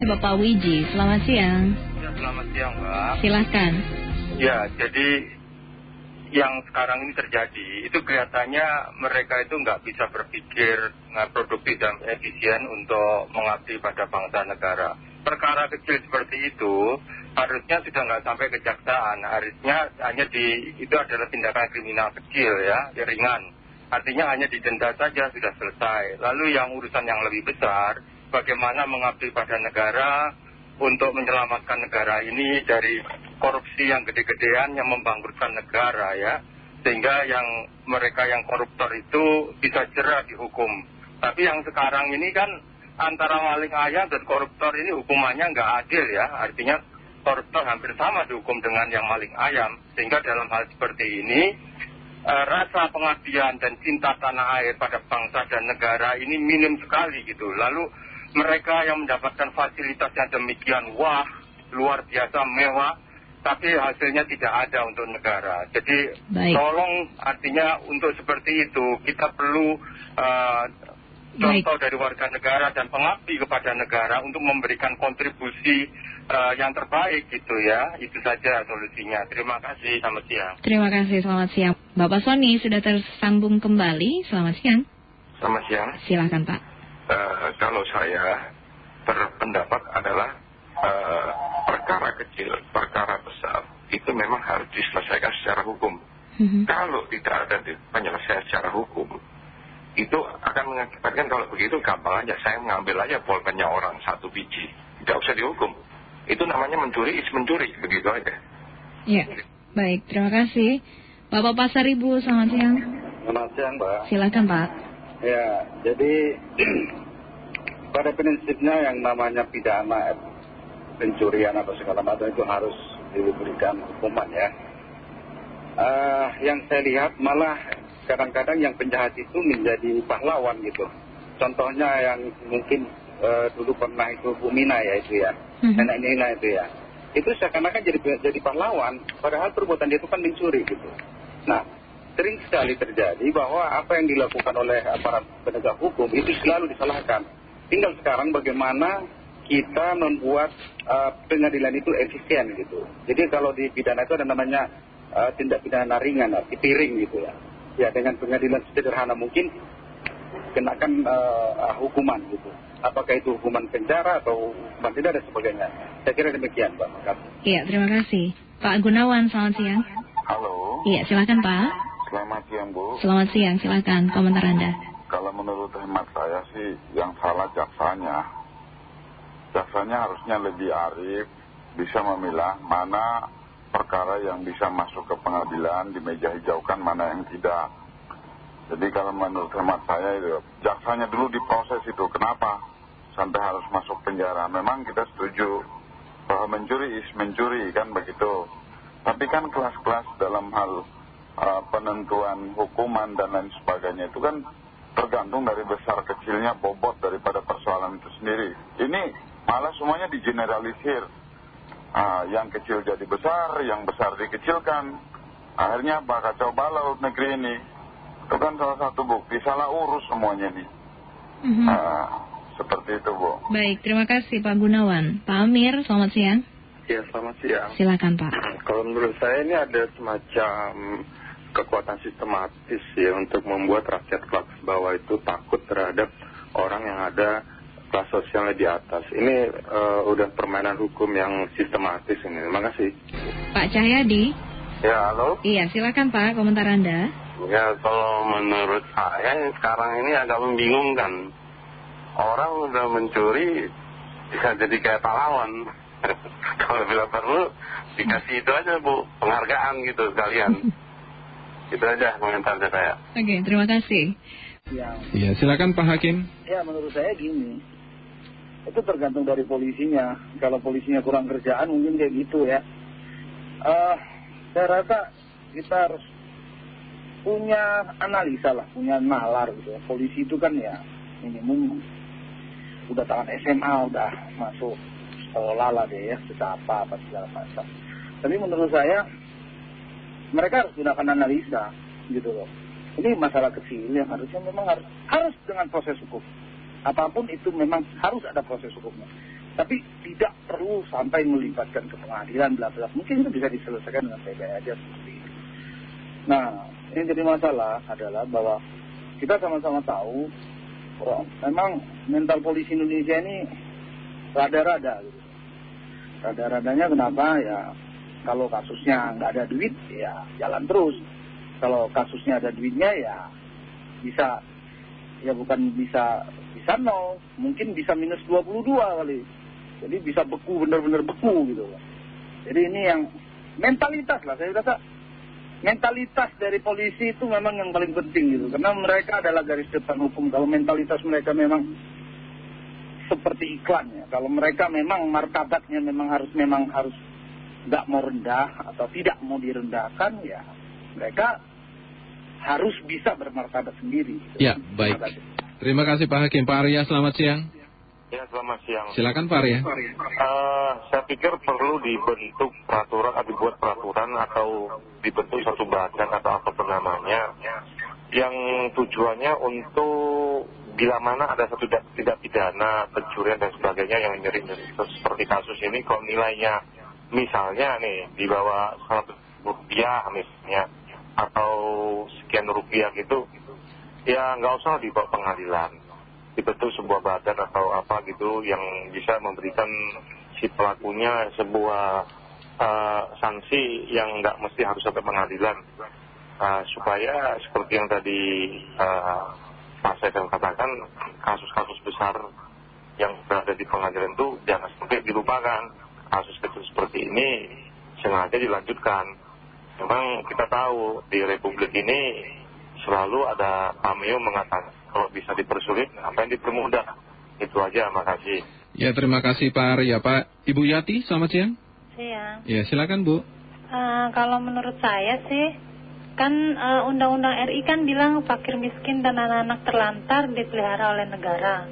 Bapak Wiji, selamat siang. Ya, selamat siang, Mbak. Silahkan. Ya, jadi yang sekarang ini terjadi, itu kelihatannya mereka itu nggak bisa berpikir nggak produktif dan efisien untuk mengabdi pada bangsa negara. Perkara kecil seperti itu harusnya sudah nggak sampai kejaksaan, harusnya hanya di itu adalah tindakan kriminal kecil ya, ya ringan. Artinya hanya didenda saja sudah selesai. Lalu yang urusan yang lebih besar, bagaimana mengabdi pada negara untuk menyelamatkan negara ini dari korupsi yang gede-gedean yang membangkrutkan negara ya. Sehingga yang mereka yang koruptor itu bisa jerah dihukum. Tapi yang sekarang ini kan antara maling ayam dan koruptor ini hukumannya nggak adil ya. Artinya koruptor hampir sama dihukum dengan yang maling ayam. Sehingga dalam hal seperti ini eh, rasa pengabdian dan cinta tanah air pada bangsa dan negara ini minim sekali gitu. Lalu mereka yang mendapatkan fasilitas yang demikian wah, luar biasa mewah, tapi hasilnya tidak ada untuk negara. Jadi tolong artinya untuk seperti itu kita perlu uh, contoh dari warga negara dan pengabdi kepada negara untuk memberikan kontribusi uh, yang terbaik gitu ya. Itu saja solusinya. Terima kasih, selamat siang. Terima kasih, selamat siang. Bapak Sony sudah tersambung kembali, selamat siang. Selamat siang. Silakan Pak. Eh, kalau saya berpendapat adalah uh, perkara kecil, perkara besar itu memang harus diselesaikan secara hukum. Mhm. Kalau tidak ada penyelesaian secara hukum, itu akan mengakibatkan kalau begitu gampang aja saya mengambil aja pulpennya orang satu biji, tidak usah dihukum. Itu namanya mencuri is mencuri, begitu aja. Ya, baik, terima kasih. Bapak Pasar Ibu, selamat siang. Selamat siang, Mbak. Silakan Pak. Ya, jadi pada prinsipnya yang namanya pidana pencurian atau segala macam itu harus diberikan hukuman ya. Uh, yang saya lihat malah kadang-kadang yang penjahat itu menjadi pahlawan gitu. Contohnya yang mungkin uh, dulu pernah itu Bu Mina ya itu ya, Mhm. nenek Nina itu ya. Itu seakan-akan jadi, jadi pahlawan, padahal perbuatan dia itu kan mencuri gitu. Nah, sering sekali terjadi bahwa apa yang dilakukan oleh aparat penegak hukum itu selalu disalahkan. Tinggal sekarang bagaimana kita membuat uh, pengadilan itu efisien gitu. Jadi kalau di pidana itu ada namanya uh, tindak pidana ringan, uh, piring gitu ya. Ya dengan pengadilan sederhana mungkin kenakan uh, hukuman gitu. Apakah itu hukuman penjara atau hukuman tidak dan sebagainya. Saya kira demikian Pak. Iya, terima kasih. Pak Gunawan, selamat siang. Halo, Iya, silakan Pak. Selamat siang Bu. Selamat siang, silakan komentar Anda. Kalau menurut hemat saya sih yang salah jaksanya. Jaksanya harusnya lebih arif, bisa memilah mana perkara yang bisa masuk ke pengadilan, di meja hijaukan, mana yang tidak. Jadi kalau menurut hemat saya itu, jaksanya dulu diproses itu. Kenapa? Sampai harus masuk penjara. Memang kita setuju bahwa mencuri is mencuri kan begitu. Tapi kan kelas-kelas dalam hal penentuan hukuman dan lain sebagainya itu kan tergantung dari besar kecilnya bobot daripada persoalan itu sendiri. Ini malah semuanya digeneralisir. Ah, yang kecil jadi besar, yang besar dikecilkan. Akhirnya apa? Kacau balau negeri ini. Itu kan salah satu bukti, salah urus semuanya nih. Mhm. Ah, seperti itu Bu. Baik, terima kasih Pak Gunawan. Pak Amir, selamat siang. Ya selamat siang. Silakan Pak. Kalau menurut saya ini ada semacam kekuatan sistematis ya untuk membuat rakyat kelas bawah itu takut terhadap orang yang ada kelas sosialnya di atas. Ini eh, udah permainan hukum yang sistematis ini. Terima kasih. Pak Cahyadi. Ya halo. Iya, silakan Pak komentar Anda. Ya kalau menurut saya sekarang ini agak membingungkan. Orang udah mencuri bisa jadi kayak pahlawan. kalau bila perlu dikasih itu aja bu penghargaan gitu sekalian. itu aja komentar saya. Oke, terima kasih. Iya, silakan Pak Hakim. Ya menurut saya gini, itu tergantung dari polisinya. Kalau polisinya kurang kerjaan mungkin kayak gitu ya. Eh, saya rasa kita harus punya analisa lah, punya nalar gitu ya. Polisi itu kan ya minimum udah tangan SMA, udah masuk sekolah lah deh ya, sudah apa apa segala macam. Tapi menurut saya mereka harus gunakan analisa gitu loh. Ini masalah kecil yang harusnya memang harus harus dengan proses hukum. Apa pun itu memang harus ada proses hukumnya. tapi tidak perlu sampai melibatkan ke pengadilan bla bla mungkin itu bisa diselesaikan dengan baik-baik aja seperti itu nah yang jadi masalah adalah bahwa kita sama-sama tahu memang mental polisi Indonesia ini rada-rada gitu. Rada-radanya kenapa? Ya kalau kasusnya nggak ada duit ya jalan terus. Kalau kasusnya ada duitnya ya bisa ya bukan bisa bisa nol. Mungkin bisa minus 22 kali. Jadi bisa beku benar-benar beku gitu. Jadi ini yang mentalitas lah saya rasa. Mentalitas dari polisi itu memang yang paling penting gitu. Karena mereka adalah garis depan hukum. Kalau mentalitas mereka memang seperti iklan ya kalau mereka memang martabatnya memang harus memang harus nggak mau rendah atau tidak mau direndahkan ya mereka harus bisa bermartabat sendiri gitu. ya baik terima kasih Pak Hakim Pak Arya selamat siang Ya, selamat siang. Silakan Pak Arya. Uh, saya pikir perlu dibentuk peraturan, atau dibuat peraturan atau dibentuk satu badan atau apa namanya yang tujuannya untuk bila mana ada satu tidak pidana pencurian dan sebagainya yang nyeri seperti kasus ini kalau nilainya misalnya nih di bawah 100 rupiah misalnya atau sekian rupiah gitu ya nggak usah dibawa pengadilan. Dibentuk sebuah badan atau apa gitu yang bisa memberikan si pelakunya sebuah uh, sanksi yang nggak mesti harus sampai pengadilan. Uh, supaya seperti yang tadi uh, Pak Saiful katakan kasus-kasus besar yang berada di pengadilan itu jangan sampai dilupakan kasus kecil seperti ini sengaja dilanjutkan memang kita tahu di republik ini selalu ada pameo mengatakan kalau bisa dipersulit, apa yang dipermudah. Itu aja, makasih. Ya, terima kasih Pak Arya. Pak Ibu Yati, selamat siang. Siang. Ya, silakan Bu. Uh, kalau menurut saya sih, kan uh, Undang-Undang RI kan bilang fakir miskin dan anak-anak terlantar dipelihara oleh negara.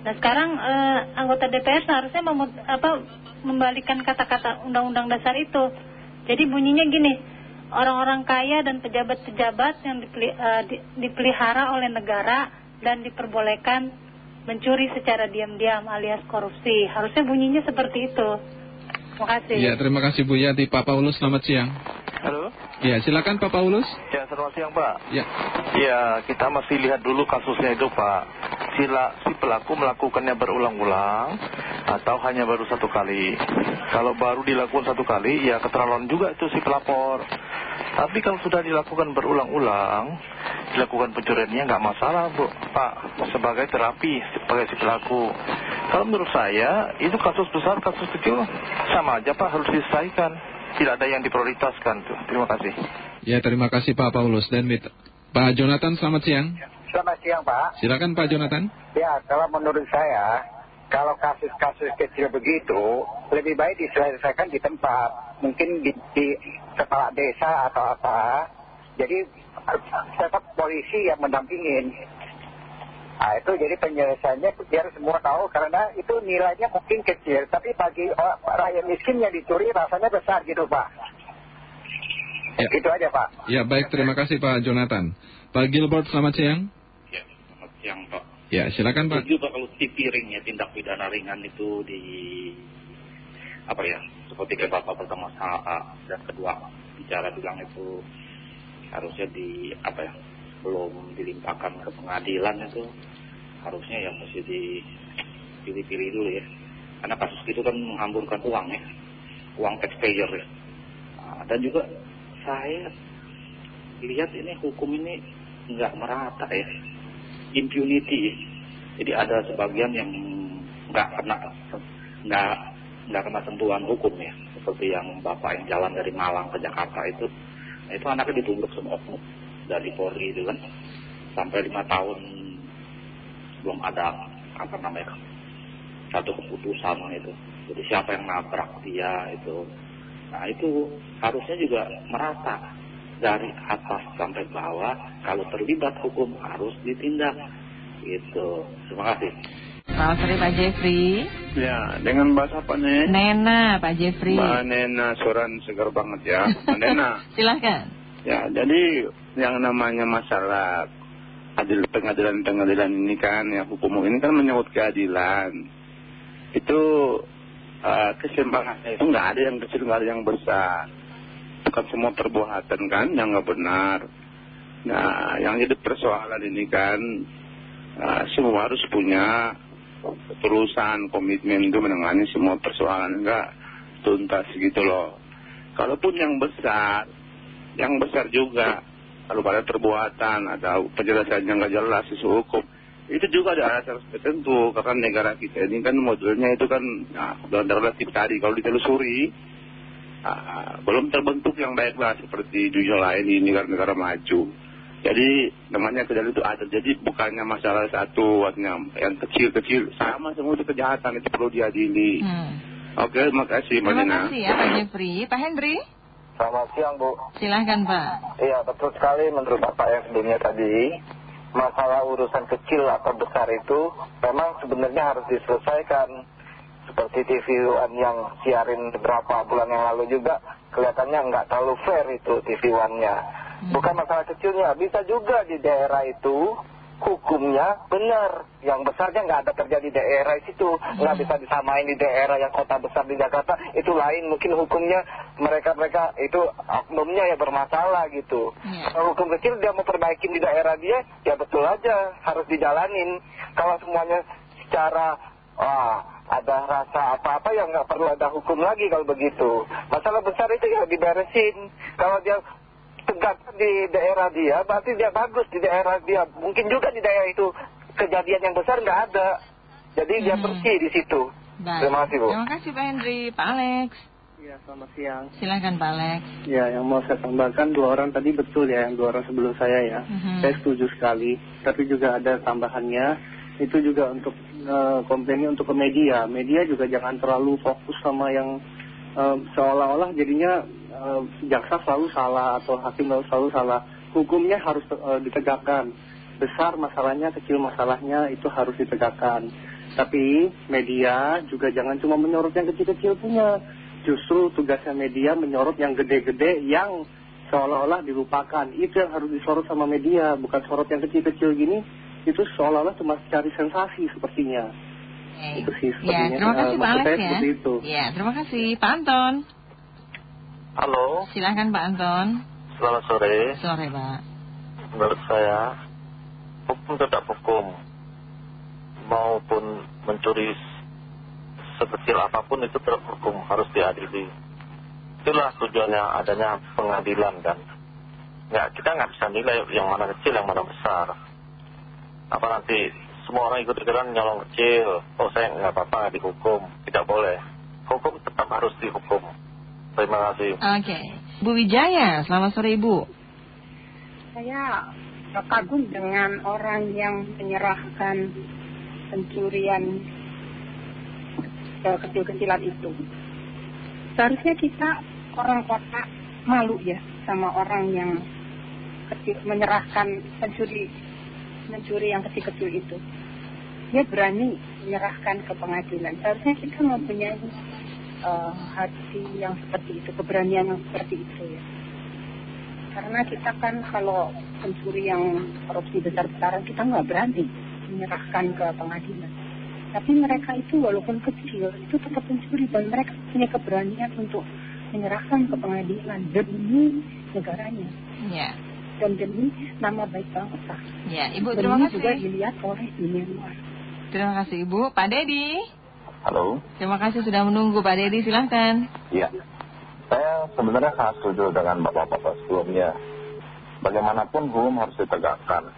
Nah sekarang uh, anggota DPR seharusnya memut, apa, membalikan kata-kata Undang-Undang dasar itu. Jadi bunyinya gini, orang-orang kaya dan pejabat-pejabat yang uh, dipelihara oleh negara dan diperbolehkan mencuri secara diam-diam alias korupsi. Harusnya bunyinya seperti itu. Terima kasih. Ya, terima kasih Bu Yati. Pak Paulus, selamat siang. Halo. Ya, silakan Pak Paulus. Ya, selamat siang Pak. Ya. Ya, kita masih lihat dulu kasusnya itu Pak. Sila, si pelaku melakukannya berulang-ulang atau hanya baru satu kali. Kalau baru dilakukan satu kali, ya keterlaluan juga itu si pelapor. Tapi kalau sudah dilakukan berulang-ulang, dilakukan pencuriannya nggak masalah Bu, Pak, sebagai terapi sebagai si pelaku. Kalau menurut saya, itu kasus besar, kasus kecil, sama aja Pak, harus diselesaikan. Tidak ada yang diprioritaskan tuh. Terima kasih. Ya, terima kasih Pak Paulus. Dan Pak Jonathan, selamat siang. Selamat siang Pak. Silakan Pak Jonathan. Ya, kalau menurut saya, kalau kasus-kasus kecil begitu, lebih baik diselesaikan di tempat. Mungkin di, di kepala desa atau apa. Jadi tetap polisi yang mendampingin. Nah itu jadi penyelesaiannya biar semua tahu karena itu nilainya mungkin kecil. Tapi bagi rakyat miskin yang dicuri rasanya besar gitu Pak. Ya. Itu aja Pak. Ya baik terima kasih Pak Jonathan. Pak Gilbert selamat siang. Ya selamat siang Pak. Ya silakan Pak. Setuju Pak kalau tipiring ya tindak pidana ringan itu di apa ya seperti kayak bapak pertama A dan kedua bicara bilang itu harusnya di apa ya belum dilimpahkan ke pengadilan itu harusnya yang mesti dipilih-pilih dulu ya. Karena kasus itu kan menghamburkan uang ya. Uang taxpayer ya. Nah, dan juga saya lihat ini hukum ini nggak merata ya. Impunity jadi ada sebagian yang nggak kena nggak nggak kena sentuhan hukum ya. Seperti yang bapak yang jalan dari Malang ke Jakarta itu. Nah, itu anaknya ditumbuk sama oknum dari Polri itu kan. Sampai lima tahun belum ada apa namanya satu keputusan itu jadi siapa yang nabrak dia itu nah itu harusnya juga merata dari atas sampai bawah kalau terlibat hukum harus ditindak gitu terima kasih Selamat sore Pak Jeffrey. Ya, dengan bahasa apa nih? Nena Pak Jeffrey. Mbak Nena, suran segar banget ya. Mbak Nena. Silahkan. Ya, jadi yang namanya masalah pengadilan-pengadilan ini kan, ya hukum ini kan menyebut keadilan. itu uh, itu nggak ada yang kecil nggak ada yang besar. Bukan semua perbuatan kan yang nggak benar. Nah yang jadi persoalan ini kan uh, semua harus punya ketulusan komitmen itu menangani semua persoalan. Enggak tuntas gitu loh. Kalaupun yang besar yang besar juga kalau pada perbuatan ada penjelasan yang nggak jelas isu hukum. Itu juga ada alasan tertentu karena negara kita ini kan modelnya itu kan nah, relatif tadi kalau ditelusuri ah, belum terbentuk yang baiklah seperti dunia lain di negara-negara maju. Jadi namanya kejahatan itu ada. Jadi bukannya masalah satu artinya yang kecil-kecil sama semua itu kejahatan itu perlu diadili. Hmm. oke makasih Mbak Terima kasih ya Pak Jeffrey. Pak Hendri, Selamat siang Bu. silahkan Pak. Iya betul sekali menurut Bapak yang sebelumnya tadi masalah urusan kecil atau besar itu memang sebenarnya harus diselesaikan. Seperti TV One yang siarin beberapa bulan yang lalu juga kelihatannya nggak terlalu fair itu TV One-nya. Bukan masalah kecilnya bisa juga di daerah itu hukumnya benar. Yang besarnya nggak ada terjadi di daerah situ nggak bisa disamain di daerah yang kota besar di Jakarta itu lain. Mungkin hukumnya mereka-mereka itu oknumnya ya bermasalah gitu. Kalau hukum kecil dia mau perbaikin di daerah dia ya betul aja harus dijalanin. Kalau semuanya secara wah ada rasa apa-apa yang nggak perlu ada hukum lagi kalau begitu. Masalah besar itu ya diberesin. Kalau dia tegak di daerah dia berarti dia bagus di daerah dia. Mungkin juga di daerah itu kejadian yang besar nggak ada. Jadi dia bersih di situ. Baik. terima kasih Bu. Terima kasih Pak Hendri. Pak Alex, Ya, selamat siang. silahkan Pak Alex. Ya, yang mau saya tambahkan dua orang tadi betul ya, yang dua orang sebelum saya ya. Mhm. Saya setuju sekali. Tapi juga ada tambahannya, itu juga untuk eh, komplainnya untuk ke media. Media juga jangan terlalu fokus sama yang eh, seolah-olah jadinya eh, jaksa selalu salah atau hakim selalu salah. Hukumnya harus ditegakkan. Besar masalahnya, kecil masalahnya itu harus ditegakkan. Tapi media juga jangan cuma menyorot yang kecil-kecil punya. Justru tugasnya media menyorot yang gede-gede yang seolah-olah dilupakan. Itu yang harus disorot sama media, bukan sorot yang kecil-kecil gini. Itu seolah-olah cuma cari sensasi sepertinya. Itu sih Ya, sepertinya. terima kasih Eh, Pak maksud Alex saya ya. seperti itu. Ya, terima kasih. Pak Anton, Halo, silahkan Pak Anton. selamat sore. Sore Pak. Menurut saya, hukum tetap hukum. Maupun mencuri sekecil apa pun itu tetap hukum, harus diadili. Itulah tujuannya adanya pengadilan kan. Ya, kita nggak bisa nilai yang mana kecil, yang mana besar. Apa nanti semua orang ikut-ikutan nyolong kecil, oh saya nggak apa-apa nggak dihukum. Tidak boleh. Hukum tetap harus dihukum. Terima kasih. Oke. Bu Wijaya, selamat sore Ibu. Saya kagum dengan orang yang menyerahkan pencurian eh, kecil-kecilan itu. Seharusnya kita orang kota malu ya sama orang yang kecil, menyerahkan pencuri mencuri yang kecil-kecil itu. Dia berani menyerahkan ke pengadilan. Seharusnya kita mempunyai eh, hati yang seperti itu, keberanian yang seperti itu ya. Karena kita kan kalau pencuri yang korupsi besar-besaran kita nggak berani menyerahkan ke pengadilan. Tapi mereka itu walaupun kecil itu tetap pencuri dan mereka punya keberanian untuk menyerahkan ke pengadilan demi negaranya Ya. dan demi nama baik bangsa. Ya, Ibu terima kasih. juga dilihat oleh dunia luar. Terima kasih Ibu. Pak Dedi, Halo, terima kasih sudah menunggu Pak Dedi, silahkan. iya. Saya sebenarnya sangat setuju dengan bapak-bapak sebelumnya. Bagaimanapun hukum harus ditegakkan.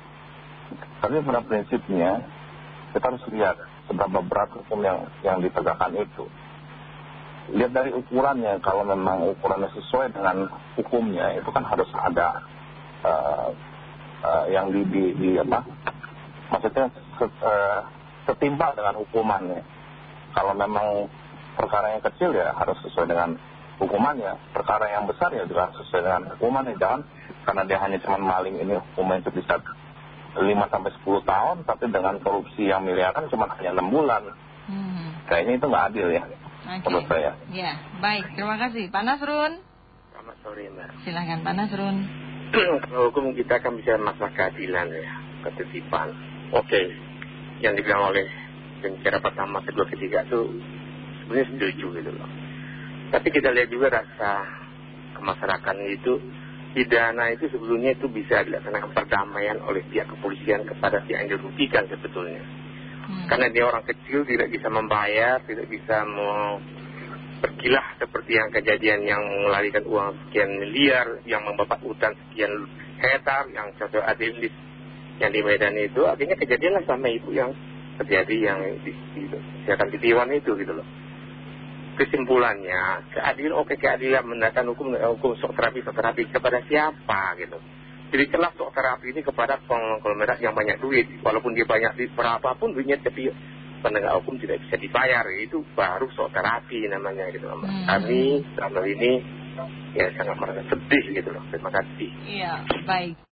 Tapi pada prinsipnya, kita harus lihat seberapa berat hukum yang, yang ditegakkan itu. Lihat dari ukurannya, kalau memang ukurannya sesuai dengan hukumnya, itu kan harus ada eh, eh, yang di, di, di apa, maksudnya eh, setimpal dengan hukumannya. Kalau memang perkara yang kecil ya harus sesuai dengan hukumannya. Perkara yang besar ya juga sesuai dengan hukumannya. Jangan karena dia hanya cuma maling ini hukuman itu bisa 5 sampai 10 tahun, tapi dengan korupsi yang miliaran cuma hanya 6 bulan. Kayaknya itu nggak adil ya, Oke. menurut saya. Ya, baik. Terima kasih. Pak Nasrun, Selamat sore Mbak. silahkan Pak Nasrun. Kalau hukum kita kan bisa masalah keadilan ya, ketitipan. Oke, yang dibilang oleh dan cara pertama, kedua, ketiga itu sebenarnya setuju gitu loh. Tapi kita lihat juga rasa kemasyarakatan itu pidana itu sebetulnya itu bisa dilaksanakan perdamaian oleh pihak kepolisian kepada pihak yang dirugikan sebetulnya. Karena dia orang kecil tidak bisa membayar, tidak bisa mau berkilah seperti yang kejadian yang melarikan uang sekian miliar, yang membabat hutan sekian hektar, yang contoh Adelis yang di Medan itu, akhirnya kejadianlah sama ibu yang terjadi yang di, di, di, di Tiwan itu gitu loh. Kesimpulannya, keadilan, oke keadilan mendatang hukum, hukum sok terapi, sok terapi kepada siapa gitu. Jadi celah sok terapi ini kepada konglomerat yang banyak duit. Walaupun dia banyak duit berapapun duitnya tapi penegak hukum tidak bisa dibayar. Itu baru sok terapi namanya gitu. Hmm. Kami dalam hal ini ya sangat merasa sedih gitu loh. Terima kasih. Iya, baik.